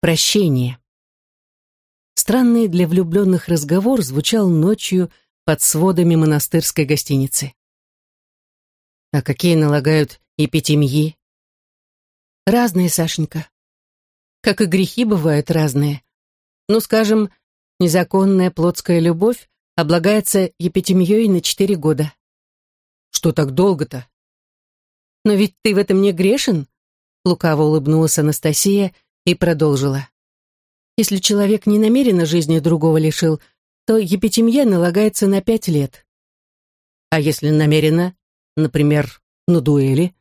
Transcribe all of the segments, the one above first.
Прощение. Странный для влюбленных разговор звучал ночью под сводами монастырской гостиницы. А какие налагают эпитемьи? Разные, Сашенька. Как и грехи бывают разные. Ну, скажем, незаконная плотская любовь облагается епитемьей на четыре года. Что так долго-то? Но ведь ты в этом не грешен? Лукаво улыбнулась Анастасия и продолжила. Если человек не намеренно жизни другого лишил, то епитемья налагается на пять лет. А если намеренно, например, на дуэли?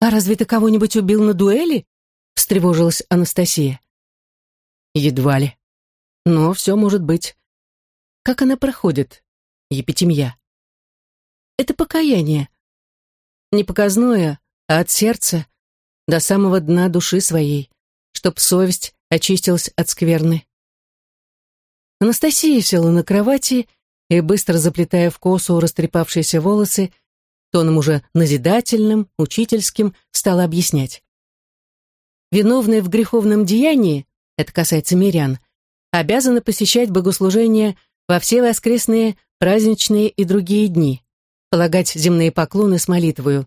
А разве ты кого-нибудь убил на дуэли? встревожилась Анастасия. Едва ли. Но все может быть. Как она проходит, епитемья? Это покаяние. Не показное, а от сердца, до самого дна души своей, чтоб совесть очистилась от скверны. Анастасия села на кровати и, быстро заплетая в косу растрепавшиеся волосы, тоном уже назидательным, учительским, стала объяснять. Виновные в греховном деянии, это касается мирян, обязаны посещать богослужения во все воскресные, праздничные и другие дни, полагать земные поклоны с молитвою.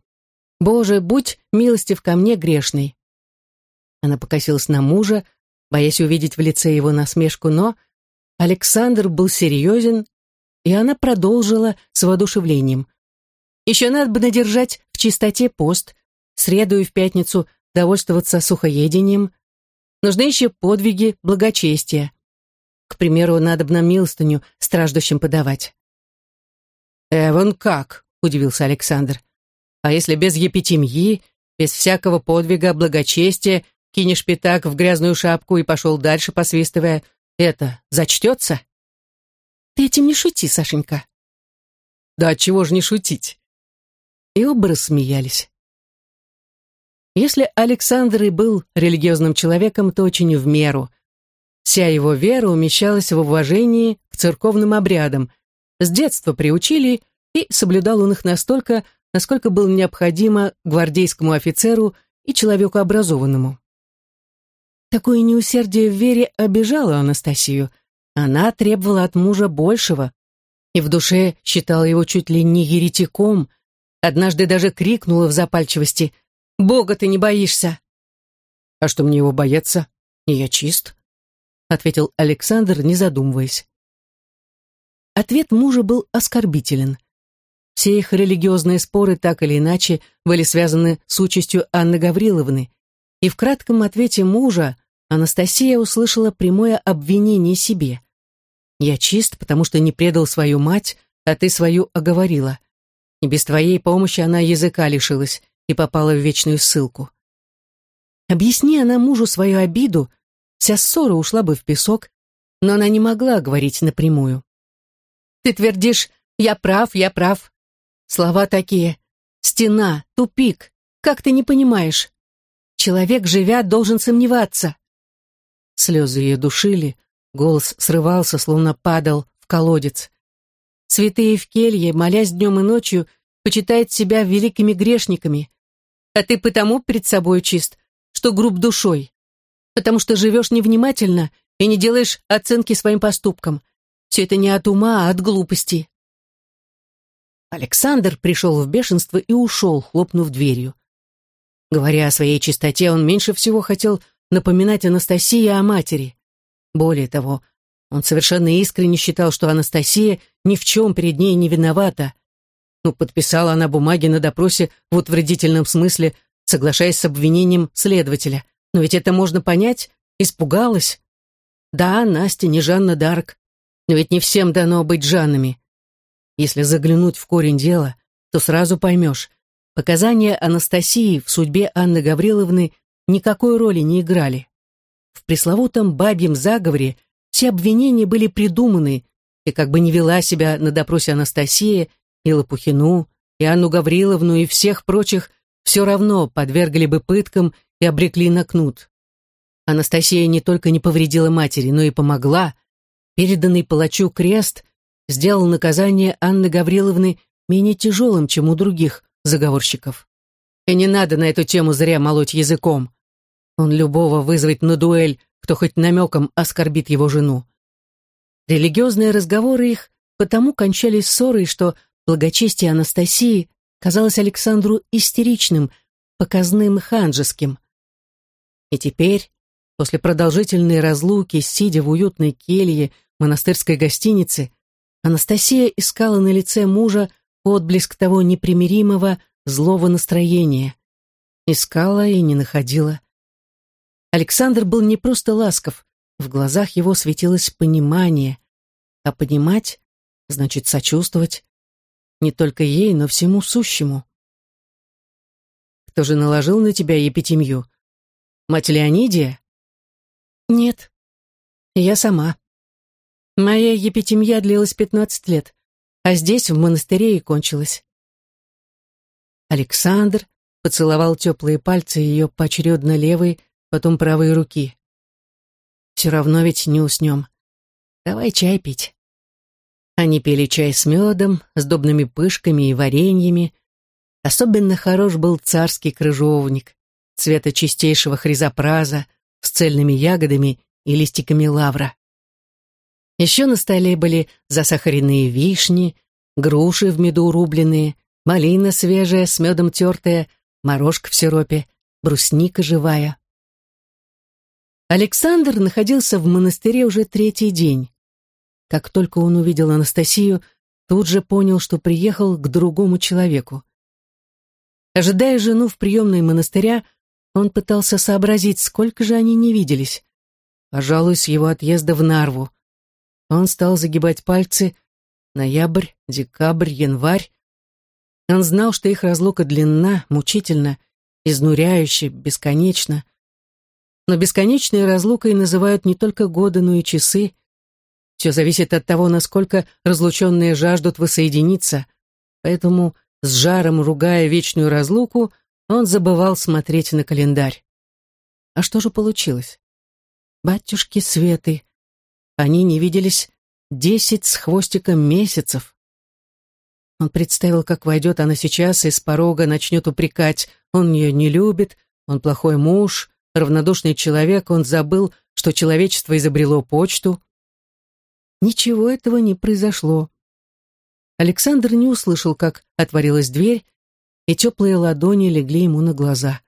«Боже, будь милостив ко мне, грешный». Она покосилась на мужа, боясь увидеть в лице его насмешку, но Александр был серьезен, и она продолжила с воодушевлением. «Еще надо бы надержать в чистоте пост, среду и в пятницу довольствоваться сухоедением. Нужны еще подвиги благочестия. К примеру, надо бы на милостыню страждущим подавать». «Эван как?» — удивился Александр. А если без епитемьи, без всякого подвига, благочестия, кинешь пятак в грязную шапку и пошел дальше, посвистывая, это зачтется? Ты этим не шути, Сашенька. Да чего же не шутить? И оба рассмеялись. Если Александр и был религиозным человеком, то очень в меру. Вся его вера умещалась в уважении к церковным обрядам. С детства приучили, и соблюдал он их настолько, насколько было необходимо гвардейскому офицеру и человеку образованному. Такое неусердие в вере обижало Анастасию. Она требовала от мужа большего и в душе считала его чуть ли не еретиком. Однажды даже крикнула в запальчивости «Бога ты не боишься!» «А что мне его бояться? Не я чист», — ответил Александр, не задумываясь. Ответ мужа был оскорбителен — все их религиозные споры так или иначе были связаны с участью Анны Гавриловны, и в кратком ответе мужа Анастасия услышала прямое обвинение себе. «Я чист, потому что не предал свою мать, а ты свою оговорила. И без твоей помощи она языка лишилась и попала в вечную ссылку». Объясни она мужу свою обиду, вся ссора ушла бы в песок, но она не могла говорить напрямую. «Ты твердишь, я прав, я прав, Слова такие. Стена, тупик. Как ты не понимаешь? Человек, живя, должен сомневаться. Слезы ее душили, голос срывался, словно падал в колодец. Святые в келье, молясь днем и ночью, почитают себя великими грешниками. А ты потому перед собой чист, что груб душой. Потому что живешь невнимательно и не делаешь оценки своим поступкам. Все это не от ума, а от глупости. Александр пришел в бешенство и ушел, хлопнув дверью. Говоря о своей чистоте, он меньше всего хотел напоминать Анастасии о матери. Более того, он совершенно искренне считал, что Анастасия ни в чем перед ней не виновата. Ну, подписала она бумаги на допросе в утвердительном смысле, соглашаясь с обвинением следователя. Но ведь это можно понять, испугалась. Да, Настя не Жанна Дарк, но ведь не всем дано быть Жаннами. Если заглянуть в корень дела, то сразу поймешь, показания Анастасии в судьбе Анны Гавриловны никакой роли не играли. В пресловутом бабьем заговоре все обвинения были придуманы, и как бы не вела себя на допросе Анастасия, и Лопухину, и Анну Гавриловну, и всех прочих, все равно подвергли бы пыткам и обрекли на кнут. Анастасия не только не повредила матери, но и помогла. Переданный палачу крест сделал наказание Анны Гавриловны менее тяжелым, чем у других заговорщиков. И не надо на эту тему зря молоть языком. Он любого вызовет на дуэль, кто хоть намеком оскорбит его жену. Религиозные разговоры их потому кончались ссорой, что благочестие Анастасии казалось Александру истеричным, показным ханжеским. И теперь, после продолжительной разлуки, сидя в уютной келье монастырской гостиницы, Анастасия искала на лице мужа отблеск того непримиримого злого настроения. Искала и не находила. Александр был не просто ласков, в глазах его светилось понимание, а понимать значит сочувствовать не только ей, но всему сущему. Кто же наложил на тебя епитемью? Мать Леонидия? Нет, я сама. Моя епитемья длилась пятнадцать лет, а здесь, в монастыре, и кончилась. Александр поцеловал теплые пальцы ее поочередно левой, потом правой руки. «Все равно ведь не уснем. Давай чай пить». Они пили чай с медом, сдобными пышками и вареньями. Особенно хорош был царский крыжовник, цвета чистейшего хризопраза, с цельными ягодами и листиками лавра. Еще на столе были засахаренные вишни, груши в меду рубленые, малина свежая с медом тертая, морожка в сиропе, брусника живая. Александр находился в монастыре уже третий день. Как только он увидел Анастасию, тут же понял, что приехал к другому человеку. Ожидая жену в приемной монастыря, он пытался сообразить, сколько же они не виделись. Пожалуй, с его отъезда в Нарву. Он стал загибать пальцы. Ноябрь, декабрь, январь. Он знал, что их разлука длинна, мучительна, изнуряюще, бесконечна. Но бесконечной разлукой называют не только годы, но и часы. Все зависит от того, насколько разлученные жаждут воссоединиться. Поэтому, с жаром ругая вечную разлуку, он забывал смотреть на календарь. А что же получилось? Батюшки Светы. Они не виделись десять с хвостиком месяцев. Он представил, как войдет она сейчас и с порога начнет упрекать. Он ее не любит, он плохой муж, равнодушный человек, он забыл, что человечество изобрело почту. Ничего этого не произошло. Александр не услышал, как отворилась дверь, и теплые ладони легли ему на глаза.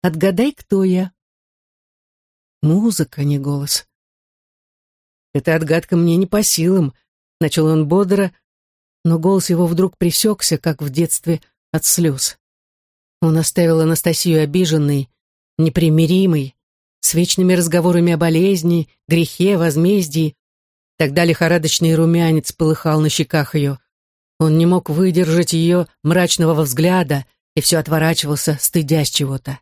«Отгадай, кто я?» Музыка, не голос. «Эта отгадка мне не по силам», — начал он бодро, но голос его вдруг пресекся, как в детстве, от слез. Он оставил Анастасию обиженной, непримиримый, с вечными разговорами о болезни, грехе, возмездии. Тогда лихорадочный румянец полыхал на щеках ее. Он не мог выдержать ее мрачного взгляда и все отворачивался, стыдясь чего-то.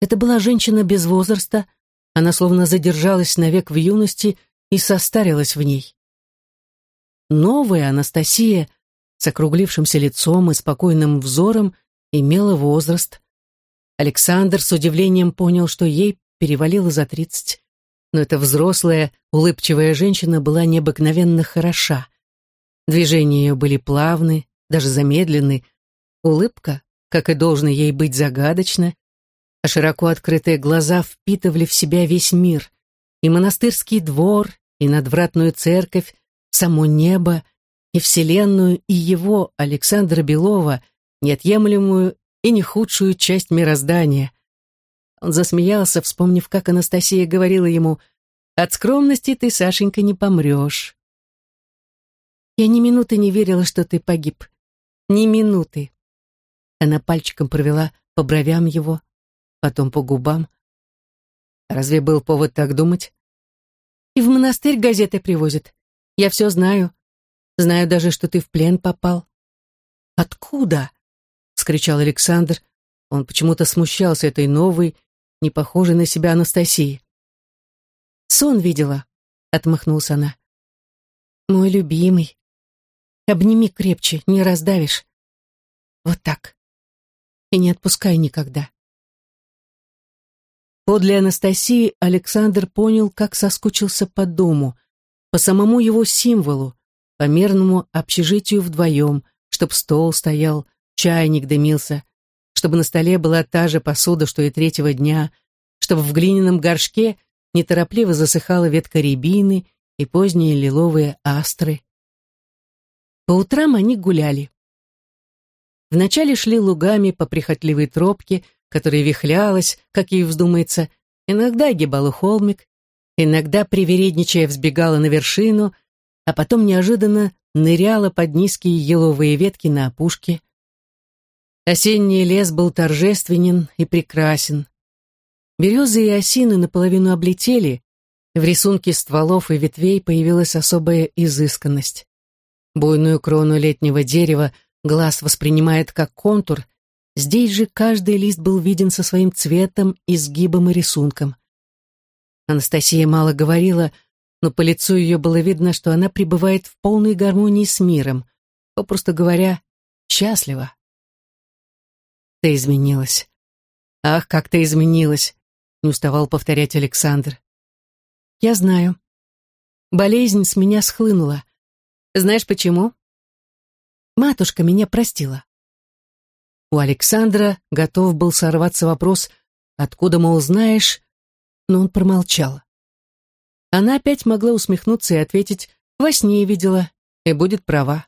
Это была женщина без возраста, она словно задержалась навек в юности и состарилась в ней. Новая Анастасия с округлившимся лицом и спокойным взором имела возраст. Александр с удивлением понял, что ей перевалило за тридцать. Но эта взрослая, улыбчивая женщина была необыкновенно хороша. Движения ее были плавны, даже замедлены. Улыбка, как и должно ей быть, загадочна, а широко открытые глаза впитывали в себя весь мир. И монастырский двор, и надвратную церковь, само небо, и вселенную, и его, Александра Белова, неотъемлемую и не худшую часть мироздания. Он засмеялся, вспомнив, как Анастасия говорила ему, «От скромности ты, Сашенька, не помрешь». «Я ни минуты не верила, что ты погиб. Ни минуты». Она пальчиком провела по бровям его, потом по губам. Разве был повод так думать? И в монастырь газеты привозят. Я все знаю. Знаю даже, что ты в плен попал. Откуда? вскричал Александр. Он почему-то смущался этой новой, не похожей на себя Анастасии. «Сон видела», — отмахнулась она. «Мой любимый. Обними крепче, не раздавишь. Вот так. И не отпускай никогда». Подле Анастасии Александр понял, как соскучился по дому, по самому его символу, по мерному общежитию вдвоем, чтоб стол стоял, чайник дымился, чтобы на столе была та же посуда, что и третьего дня, чтобы в глиняном горшке неторопливо засыхала ветка рябины и поздние лиловые астры. По утрам они гуляли. Вначале шли лугами по прихотливой тропке, которая вихлялась, как ей вздумается, иногда огибала холмик, иногда, привередничая, взбегала на вершину, а потом неожиданно ныряла под низкие еловые ветки на опушке. Осенний лес был торжественен и прекрасен. Березы и осины наполовину облетели, в рисунке стволов и ветвей появилась особая изысканность. Буйную крону летнего дерева глаз воспринимает как контур, здесь же каждый лист был виден со своим цветом, изгибом и рисунком. Анастасия мало говорила, но по лицу ее было видно, что она пребывает в полной гармонии с миром, попросту говоря, счастлива. Ты изменилась. Ах, как ты изменилась, не уставал повторять Александр. Я знаю. Болезнь с меня схлынула. Знаешь почему? Матушка меня простила. У Александра готов был сорваться вопрос, откуда, мол, знаешь, но он промолчал. Она опять могла усмехнуться и ответить, во сне видела, и будет права.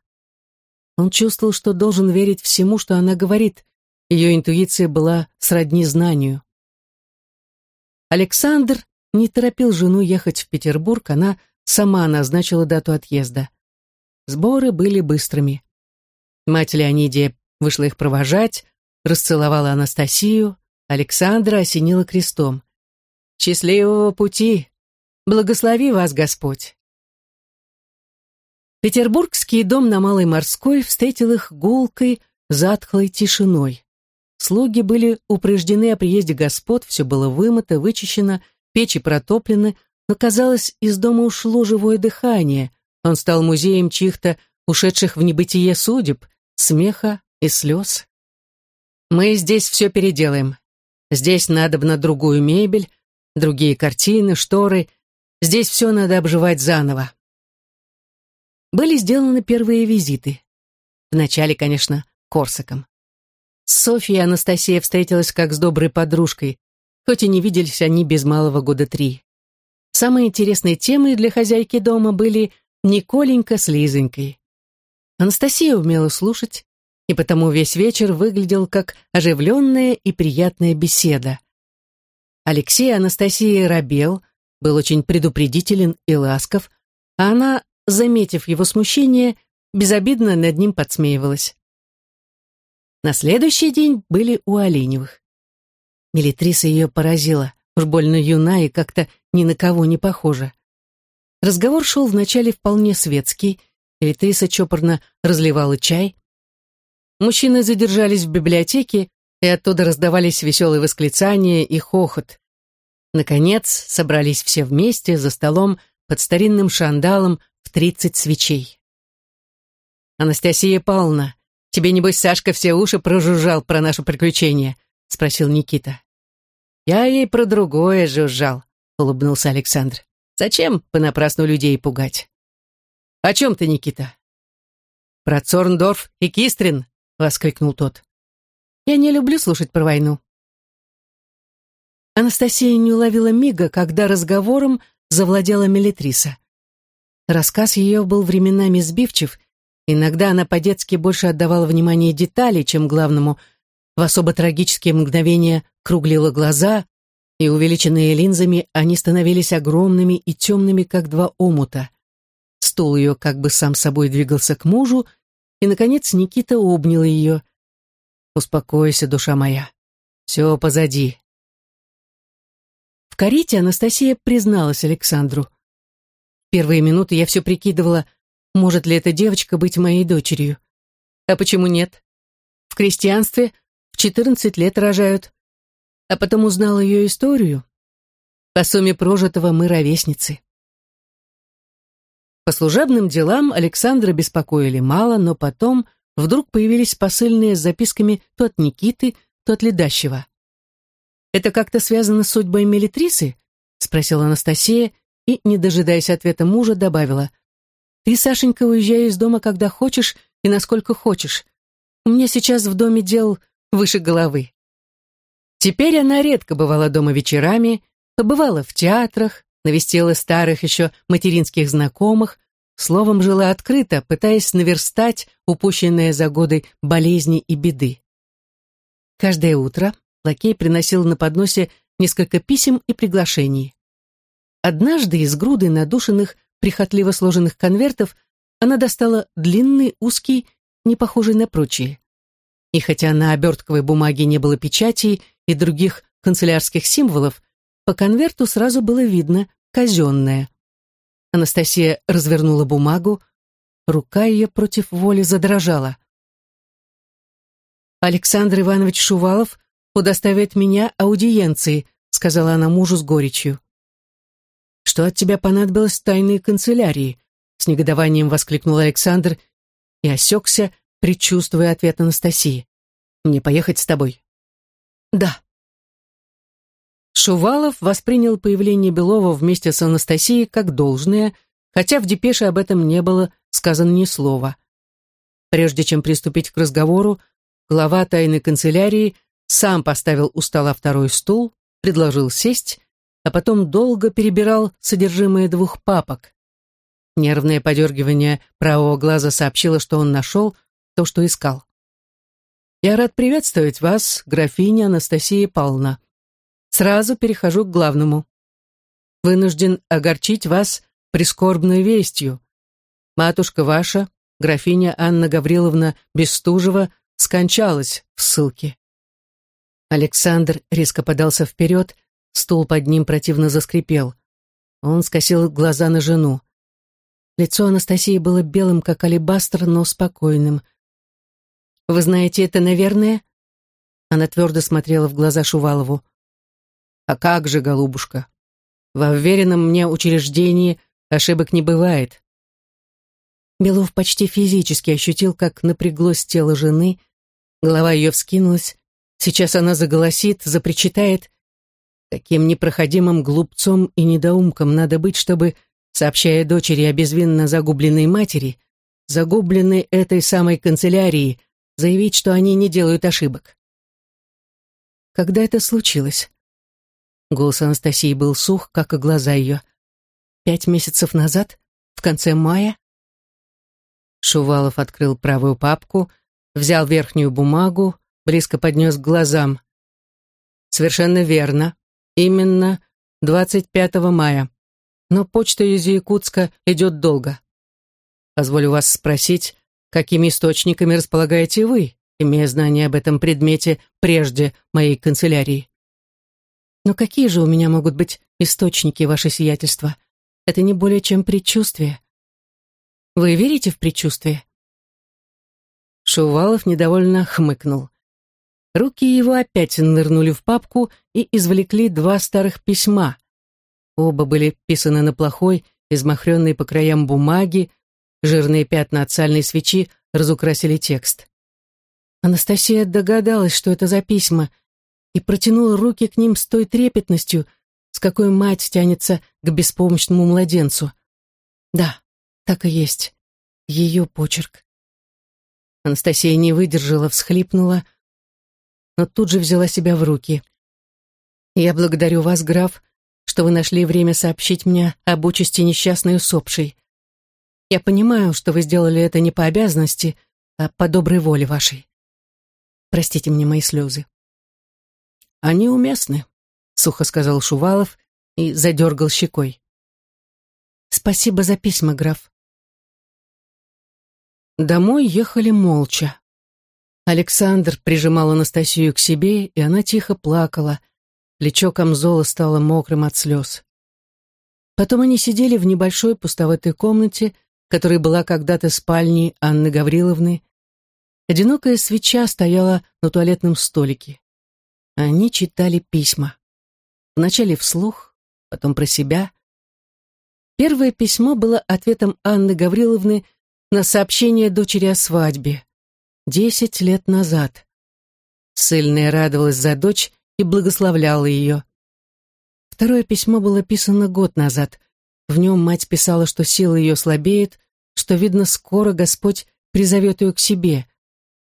Он чувствовал, что должен верить всему, что она говорит. Ее интуиция была сродни знанию. Александр не торопил жену ехать в Петербург, она сама назначила дату отъезда. Сборы были быстрыми. Мать Леонидия вышла их провожать, расцеловала Анастасию, Александра осенила крестом. «Счастливого пути! Благослови вас Господь!» Петербургский дом на Малой Морской встретил их гулкой, затхлой тишиной. Слуги были упреждены о приезде господ, все было вымыто, вычищено, печи протоплены, но, казалось, из дома ушло живое дыхание. Он стал музеем чьих-то ушедших в небытие судеб, смеха и слез. «Мы здесь все переделаем. Здесь надо на другую мебель, другие картины, шторы. Здесь все надо обживать заново». Были сделаны первые визиты. Вначале, конечно, Корсаком. С Софьей Анастасия встретилась как с доброй подружкой, хоть и не виделись они без малого года три. Самые интересные темы для хозяйки дома были Николенька с Лизонькой. Анастасия умела слушать, и потому весь вечер выглядел как оживленная и приятная беседа. Алексей Анастасия робел, был очень предупредителен и ласков, а она, заметив его смущение, безобидно над ним подсмеивалась. На следующий день были у Оленевых. Милитриса ее поразила, уж больно юна и как-то ни на кого не похожа. Разговор шел вначале вполне светский, Милитриса чопорно разливала чай. Мужчины задержались в библиотеке, и оттуда раздавались веселые восклицания и хохот. Наконец, собрались все вместе за столом под старинным шандалом в тридцать свечей. «Анастасия Павловна, Тебе, небось, Сашка все уши прожужжал про наше приключение?» — спросил Никита. «Я ей про другое жужжал», — улыбнулся Александр. «Зачем понапрасну людей пугать?» «О чем ты, Никита?» «Про Цорндорф и Кистрин», — воскликнул тот. «Я не люблю слушать про войну». Анастасия не уловила мига, когда разговором завладела Мелитриса. Рассказ ее был временами сбивчив Иногда она по-детски больше отдавала внимание детали, чем главному. В особо трагические мгновения круглила глаза, и, увеличенные линзами, они становились огромными и темными, как два омута. Стул ее как бы сам собой двигался к мужу, и, наконец, Никита обнял ее. «Успокойся, душа моя. Все позади». В карете Анастасия призналась Александру. Первые минуты я все прикидывала, может ли эта девочка быть моей дочерью? А почему нет? В крестьянстве в 14 лет рожают. А потом узнал ее историю. По сумме прожитого мы ровесницы. По служебным делам Александра беспокоили мало, но потом вдруг появились посыльные с записками то от Никиты, то от Ледащева. «Это как-то связано с судьбой Мелитрисы?» — спросила Анастасия и, не дожидаясь ответа мужа, добавила — ты, Сашенька, уезжай из дома, когда хочешь и насколько хочешь. У меня сейчас в доме дел выше головы. Теперь она редко бывала дома вечерами, побывала в театрах, навестила старых еще материнских знакомых, словом, жила открыто, пытаясь наверстать упущенные за годы болезни и беды. Каждое утро лакей приносил на подносе несколько писем и приглашений. Однажды из груды надушенных, прихотливо сложенных конвертов она достала длинный, узкий, не похожий на прочие. И хотя на обертковой бумаге не было печатей и других канцелярских символов, по конверту сразу было видно казенное. Анастасия развернула бумагу, рука ее против воли задрожала. «Александр Иванович Шувалов удоставит меня аудиенции», сказала она мужу с горечью. «Что от тебя понадобилось в тайной канцелярии?» с негодованием воскликнул Александр и осекся, предчувствуя ответ Анастасии. «Мне поехать с тобой?» «Да». Шувалов воспринял появление Белова вместе с Анастасией как должное, хотя в депеше об этом не было сказано ни слова. Прежде чем приступить к разговору, глава тайной канцелярии сам поставил у стола второй стул, предложил сесть, а потом долго перебирал содержимое двух папок. Нервное подергивание правого глаза сообщило, что он нашел то, что искал. «Я рад приветствовать вас, графиня Анастасия Павловна. Сразу перехожу к главному. Вынужден огорчить вас прискорбной вестью. Матушка ваша, графиня Анна Гавриловна Бестужева, скончалась в ссылке. Александр резко подался вперед, стул под ним противно заскрипел. Он скосил глаза на жену. Лицо Анастасии было белым, как алебастр, но спокойным. «Вы знаете это, наверное?» Она твердо смотрела в глаза Шувалову. «А как же, голубушка? Во уверенном мне учреждении ошибок не бывает». Белов почти физически ощутил, как напряглось тело жены, голова ее вскинулась, Сейчас она заголосит, запричитает. Каким непроходимым глупцом и недоумком надо быть, чтобы, сообщая дочери о безвинно загубленной матери, загубленной этой самой канцелярии, заявить, что они не делают ошибок. Когда это случилось? Голос Анастасии был сух, как и глаза ее. Пять месяцев назад? В конце мая? Шувалов открыл правую папку, взял верхнюю бумагу, близко поднес к глазам. «Совершенно верно. Именно 25 мая. Но почта из Якутска идет долго. Позволю вас спросить, какими источниками располагаете вы, имея знания об этом предмете прежде моей канцелярии?» «Но какие же у меня могут быть источники, ваше сиятельство? Это не более чем предчувствие. Вы верите в предчувствие?» Шувалов недовольно хмыкнул. Руки его опять нырнули в папку и извлекли два старых письма. Оба были писаны на плохой, измахренной по краям бумаги, жирные пятна от сальной свечи разукрасили текст. Анастасия догадалась, что это за письма, и протянула руки к ним с той трепетностью, с какой мать тянется к беспомощному младенцу. Да, так и есть. Ее почерк. Анастасия не выдержала, всхлипнула, но тут же взяла себя в руки. «Я благодарю вас, граф, что вы нашли время сообщить мне об участи несчастной усопшей. Я понимаю, что вы сделали это не по обязанности, а по доброй воле вашей. Простите мне мои слезы». «Они уместны», — сухо сказал Шувалов и задергал щекой. «Спасибо за письма, граф». Домой ехали молча. Александр прижимал Анастасию к себе, и она тихо плакала. Плечо камзола стало мокрым от слез. Потом они сидели в небольшой пустоватой комнате, которая была когда-то спальней Анны Гавриловны. Одинокая свеча стояла на туалетном столике. Они читали письма. Вначале вслух, потом про себя. Первое письмо было ответом Анны Гавриловны на сообщение дочери о свадьбе. Десять лет назад. Сыльная радовалась за дочь и благословляла ее. Второе письмо было писано год назад. В нем мать писала, что сила ее слабеет, что, видно, скоро Господь призовет ее к себе.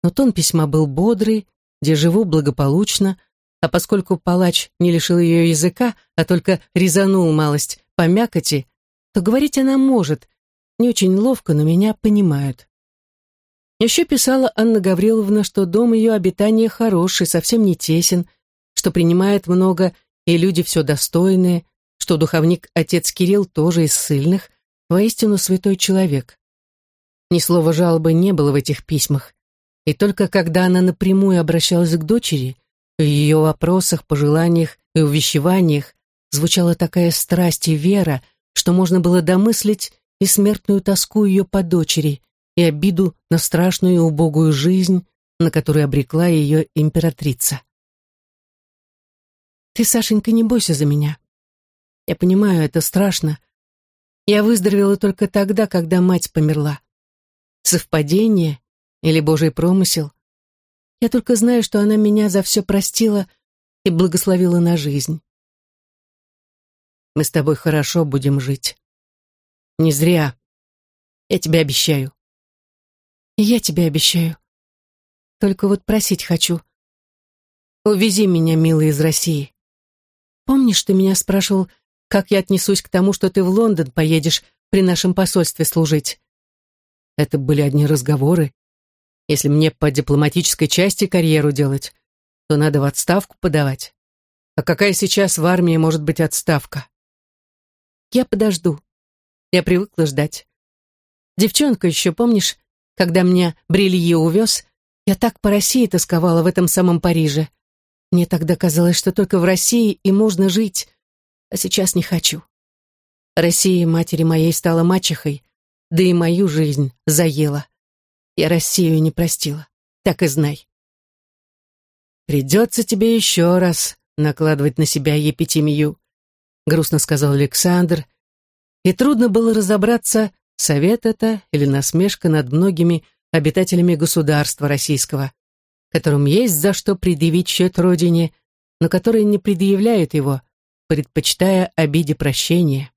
Но тон письма был бодрый, где живу благополучно, а поскольку палач не лишил ее языка, а только резанул малость по мякоти, то говорить она может, не очень ловко, но меня понимают. Еще писала Анна Гавриловна, что дом ее обитания хороший, совсем не тесен, что принимает много и люди все достойные, что духовник отец Кирилл тоже из сильных, воистину святой человек. Ни слова жалобы не было в этих письмах, и только когда она напрямую обращалась к дочери, в ее вопросах, пожеланиях и увещеваниях звучала такая страсть и вера, что можно было домыслить и смертную тоску ее по дочери, и обиду на страшную и убогую жизнь, на которую обрекла ее императрица. «Ты, Сашенька, не бойся за меня. Я понимаю, это страшно. Я выздоровела только тогда, когда мать померла. Совпадение или Божий промысел? Я только знаю, что она меня за все простила и благословила на жизнь. Мы с тобой хорошо будем жить. Не зря. Я тебе обещаю. Я тебе обещаю. Только вот просить хочу. Увези меня, милый, из России. Помнишь, ты меня спрашивал, как я отнесусь к тому, что ты в Лондон поедешь при нашем посольстве служить? Это были одни разговоры. Если мне по дипломатической части карьеру делать, то надо в отставку подавать. А какая сейчас в армии может быть отставка? Я подожду. Я привыкла ждать. Девчонка еще, помнишь, когда меня Брилье увез, я так по России тосковала в этом самом Париже. Мне тогда казалось, что только в России и можно жить, а сейчас не хочу. Россия матери моей стала мачехой, да и мою жизнь заела. Я Россию не простила, так и знай. «Придется тебе еще раз накладывать на себя епитимию», грустно сказал Александр, и трудно было разобраться, совет это или насмешка над многими обитателями государства российского, которым есть за что предъявить счет родине, но которые не предъявляют его, предпочитая обиде прощения.